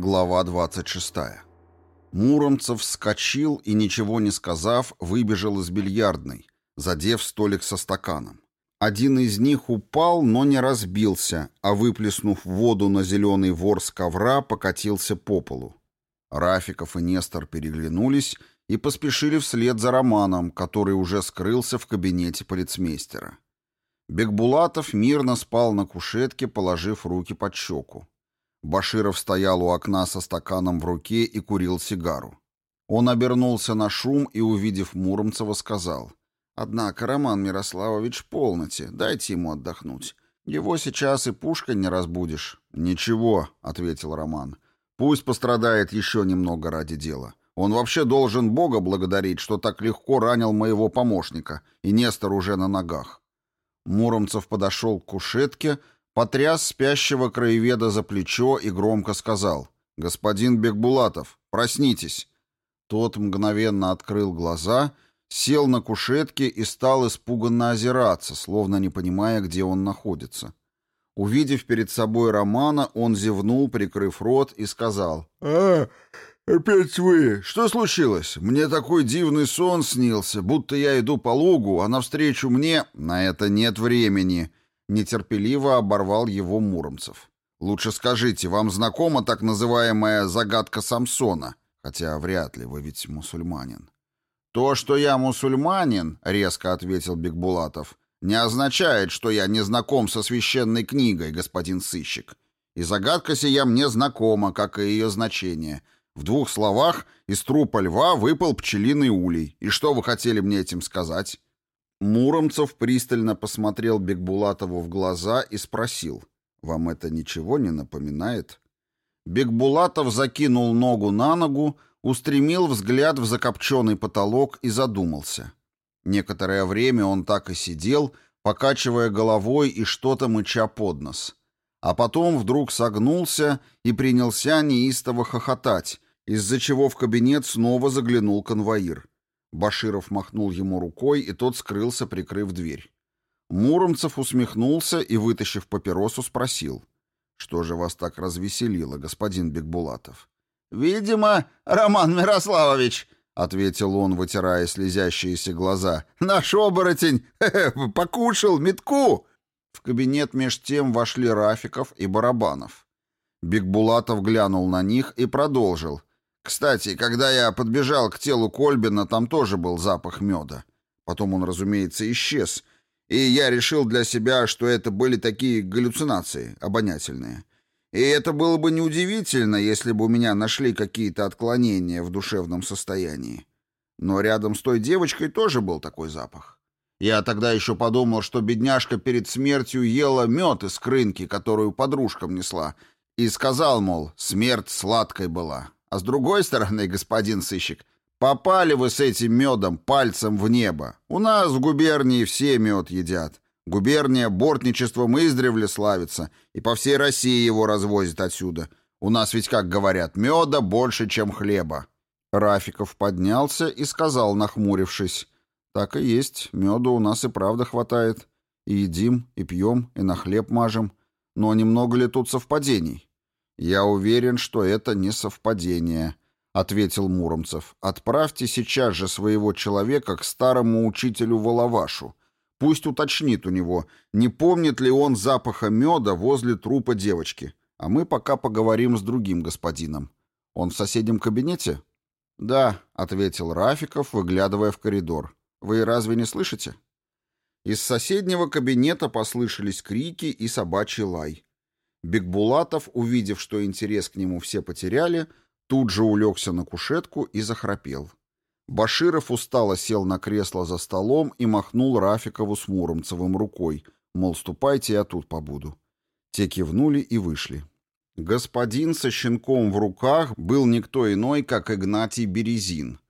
Глава 26. Муромцев вскочил и, ничего не сказав, выбежал из бильярдной, задев столик со стаканом. Один из них упал, но не разбился, а, выплеснув воду на зеленый ворс ковра, покатился по полу. Рафиков и Нестор переглянулись и поспешили вслед за Романом, который уже скрылся в кабинете полицмейстера. Бекбулатов мирно спал на кушетке, положив руки под щеку. Баширов стоял у окна со стаканом в руке и курил сигару. Он обернулся на шум и, увидев Муромцева, сказал. «Однако, Роман Мирославович, полноте, дайте ему отдохнуть. Его сейчас и пушка не разбудишь». «Ничего», — ответил Роман. «Пусть пострадает еще немного ради дела. Он вообще должен Бога благодарить, что так легко ранил моего помощника, и Нестор уже на ногах. Муромцев подошел к кушетке, потряс спящего краеведа за плечо и громко сказал «Господин Бекбулатов, проснитесь!» Тот мгновенно открыл глаза, сел на кушетке и стал испуганно озираться, словно не понимая, где он находится. Увидев перед собой Романа, он зевнул, прикрыв рот, и сказал «А, «Опять вы! Что случилось? Мне такой дивный сон снился, будто я иду по лугу, а навстречу мне...» «На это нет времени!» — нетерпеливо оборвал его Муромцев. «Лучше скажите, вам знакома так называемая загадка Самсона? Хотя вряд ли, вы ведь мусульманин». «То, что я мусульманин, — резко ответил Бекбулатов, — не означает, что я не знаком со священной книгой, господин сыщик. И загадка сия мне знакома, как и ее значение — в двух словах из трупа льва выпал пчелиный улей. И что вы хотели мне этим сказать? Муромцев пристально посмотрел Бекбулатову в глаза и спросил. «Вам это ничего не напоминает?» Бекбулатов закинул ногу на ногу, устремил взгляд в закопченный потолок и задумался. Некоторое время он так и сидел, покачивая головой и что-то мыча под нос. А потом вдруг согнулся и принялся неистово хохотать, из-за чего в кабинет снова заглянул конвоир. Баширов махнул ему рукой, и тот скрылся, прикрыв дверь. Муромцев усмехнулся и, вытащив папиросу, спросил. «Что же вас так развеселило, господин Бекбулатов?» «Видимо, Роман Мирославович», — ответил он, вытирая слезящиеся глаза. «Наш оборотень! Хе -хе, покушал метку!» В кабинет меж тем вошли Рафиков и Барабанов. Бекбулатов глянул на них и продолжил. Кстати, когда я подбежал к телу Кольбина, там тоже был запах меда. Потом он, разумеется, исчез, и я решил для себя, что это были такие галлюцинации обонятельные. И это было бы неудивительно, если бы у меня нашли какие-то отклонения в душевном состоянии. Но рядом с той девочкой тоже был такой запах. Я тогда еще подумал, что бедняжка перед смертью ела мед из крынки, которую подружкам несла, и сказал, мол, смерть сладкой была. А с другой стороны, господин сыщик, попали вы с этим медом пальцем в небо. У нас в губернии все мед едят. Губерния бортничеством издревле славится, и по всей России его развозят отсюда. У нас ведь, как говорят, меда больше, чем хлеба». Рафиков поднялся и сказал, нахмурившись, «Так и есть, меда у нас и правда хватает. И едим, и пьем, и на хлеб мажем. Но немного ли тут совпадений?» «Я уверен, что это не совпадение», — ответил Муромцев. «Отправьте сейчас же своего человека к старому учителю Воловашу. Пусть уточнит у него, не помнит ли он запаха меда возле трупа девочки. А мы пока поговорим с другим господином. Он в соседнем кабинете?» «Да», — ответил Рафиков, выглядывая в коридор. «Вы разве не слышите?» Из соседнего кабинета послышались крики и собачий лай. Бекбулатов, увидев, что интерес к нему все потеряли, тут же улегся на кушетку и захрапел. Баширов устало сел на кресло за столом и махнул Рафикову с Муромцевым рукой, мол, ступайте, я тут побуду. Те кивнули и вышли. Господин со щенком в руках был никто иной, как Игнатий Березин.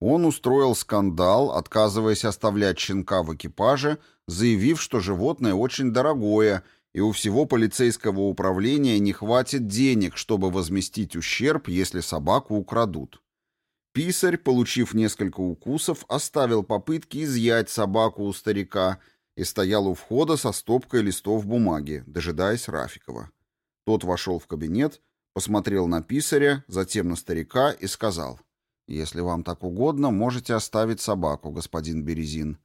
Он устроил скандал, отказываясь оставлять щенка в экипаже, заявив, что животное очень дорогое — и у всего полицейского управления не хватит денег, чтобы возместить ущерб, если собаку украдут. Писарь, получив несколько укусов, оставил попытки изъять собаку у старика и стоял у входа со стопкой листов бумаги, дожидаясь Рафикова. Тот вошел в кабинет, посмотрел на писаря, затем на старика и сказал, «Если вам так угодно, можете оставить собаку, господин Березин.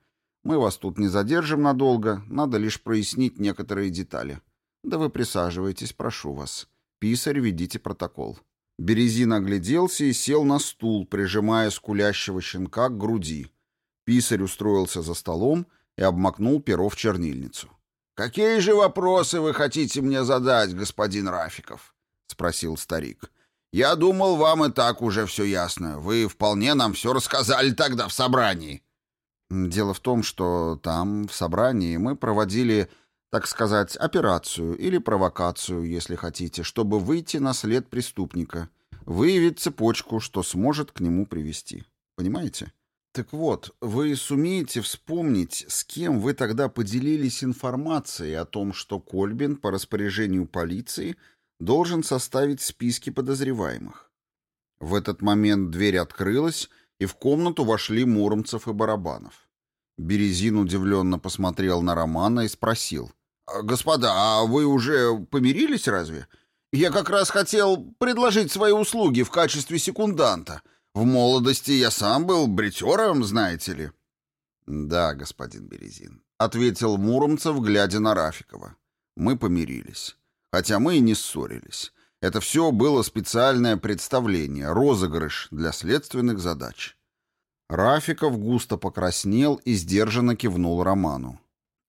Мы вас тут не задержим надолго, надо лишь прояснить некоторые детали. Да вы присаживайтесь, прошу вас. Писарь, ведите протокол». Березин огляделся и сел на стул, прижимая скулящего щенка к груди. Писарь устроился за столом и обмакнул перо в чернильницу. «Какие же вопросы вы хотите мне задать, господин Рафиков?» — спросил старик. «Я думал, вам и так уже все ясно. Вы вполне нам все рассказали тогда в собрании. Дело в том, что там, в собрании, мы проводили, так сказать, операцию или провокацию, если хотите, чтобы выйти на след преступника, выявить цепочку, что сможет к нему привести. Понимаете? Так вот, вы сумеете вспомнить, с кем вы тогда поделились информацией о том, что Кольбин по распоряжению полиции должен составить списки подозреваемых. В этот момент дверь открылась, и в комнату вошли Муромцев и Барабанов. Березин удивленно посмотрел на Романа и спросил. «А, «Господа, а вы уже помирились разве? Я как раз хотел предложить свои услуги в качестве секунданта. В молодости я сам был бритером, знаете ли». «Да, господин Березин», — ответил Муромцев, глядя на Рафикова. «Мы помирились. Хотя мы и не ссорились. Это все было специальное представление, розыгрыш для следственных задач. Рафиков густо покраснел и сдержанно кивнул Роману.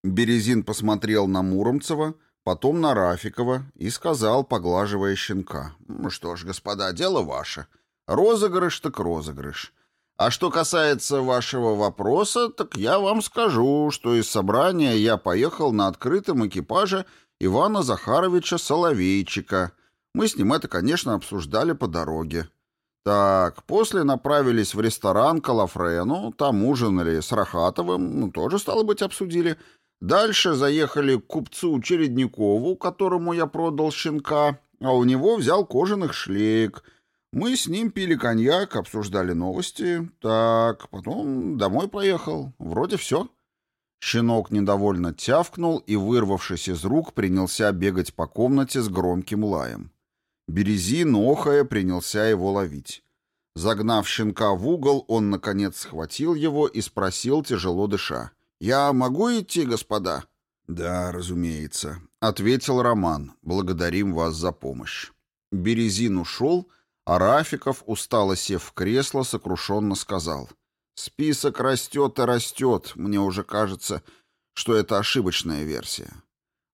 Березин посмотрел на Муромцева, потом на Рафикова и сказал, поглаживая щенка. «Ну что ж, господа, дело ваше. Розыгрыш так розыгрыш. А что касается вашего вопроса, так я вам скажу, что из собрания я поехал на открытом экипаже Ивана Захаровича Соловейчика — мы с ним это, конечно, обсуждали по дороге. Так, после направились в ресторан к Алафрену, там ужинали с Рахатовым, ну, тоже, стало быть, обсудили. Дальше заехали к купцу Чередникову, которому я продал щенка, а у него взял кожаных шлейк. Мы с ним пили коньяк, обсуждали новости. Так, потом домой поехал. Вроде все. Щенок недовольно тявкнул и, вырвавшись из рук, принялся бегать по комнате с громким лаем. Березин, охая, принялся его ловить. Загнав щенка в угол, он, наконец, схватил его и спросил, тяжело дыша. «Я могу идти, господа?» «Да, разумеется», — ответил Роман. «Благодарим вас за помощь». Березин ушел, а Рафиков, устало сев в кресло, сокрушенно сказал. «Список растет и растет. Мне уже кажется, что это ошибочная версия.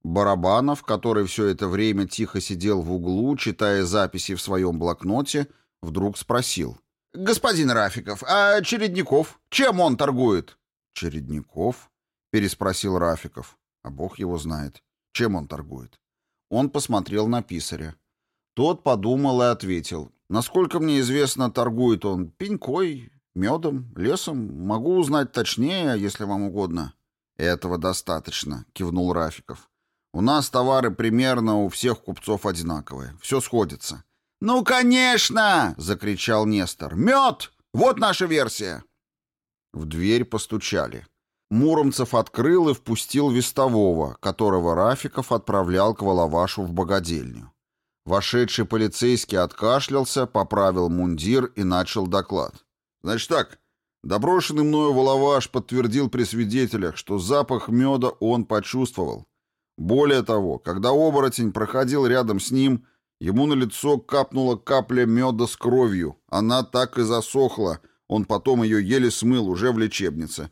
Барабанов, который все это время тихо сидел в углу, читая записи в своем блокноте, вдруг спросил. «Господин Рафиков, а Чередников? Чем он торгует?» «Чередников?» — переспросил Рафиков. «А бог его знает. Чем он торгует?» Он посмотрел на писаря. Тот подумал и ответил. «Насколько мне известно, торгует он пенькой, медом, лесом. Могу узнать точнее, если вам угодно». «Этого достаточно», — кивнул Рафиков. У нас товары примерно у всех купцов одинаковые. Все сходится. «Ну, конечно!» — закричал Нестор. «Мед! Вот наша версия!» В дверь постучали. Муромцев открыл и впустил вестового, которого Рафиков отправлял к Воловашу в богадельню. Вошедший полицейский откашлялся, поправил мундир и начал доклад. «Значит так, доброшенный мною Воловаш подтвердил при свидетелях, что запах меда он почувствовал. Более того, когда оборотень проходил рядом с ним, ему на лицо капнула капля меда с кровью. Она так и засохла, он потом ее еле смыл уже в лечебнице.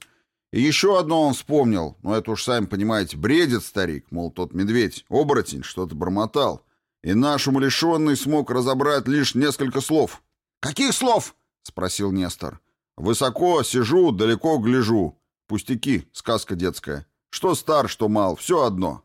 И еще одно он вспомнил, но ну, это уж сами понимаете, бредит старик, мол, тот медведь, оборотень, что-то бормотал. И наш умалишенный смог разобрать лишь несколько слов. «Каких слов?» — спросил Нестор. «Высоко сижу, далеко гляжу. Пустяки, сказка детская. Что стар, что мал, все одно».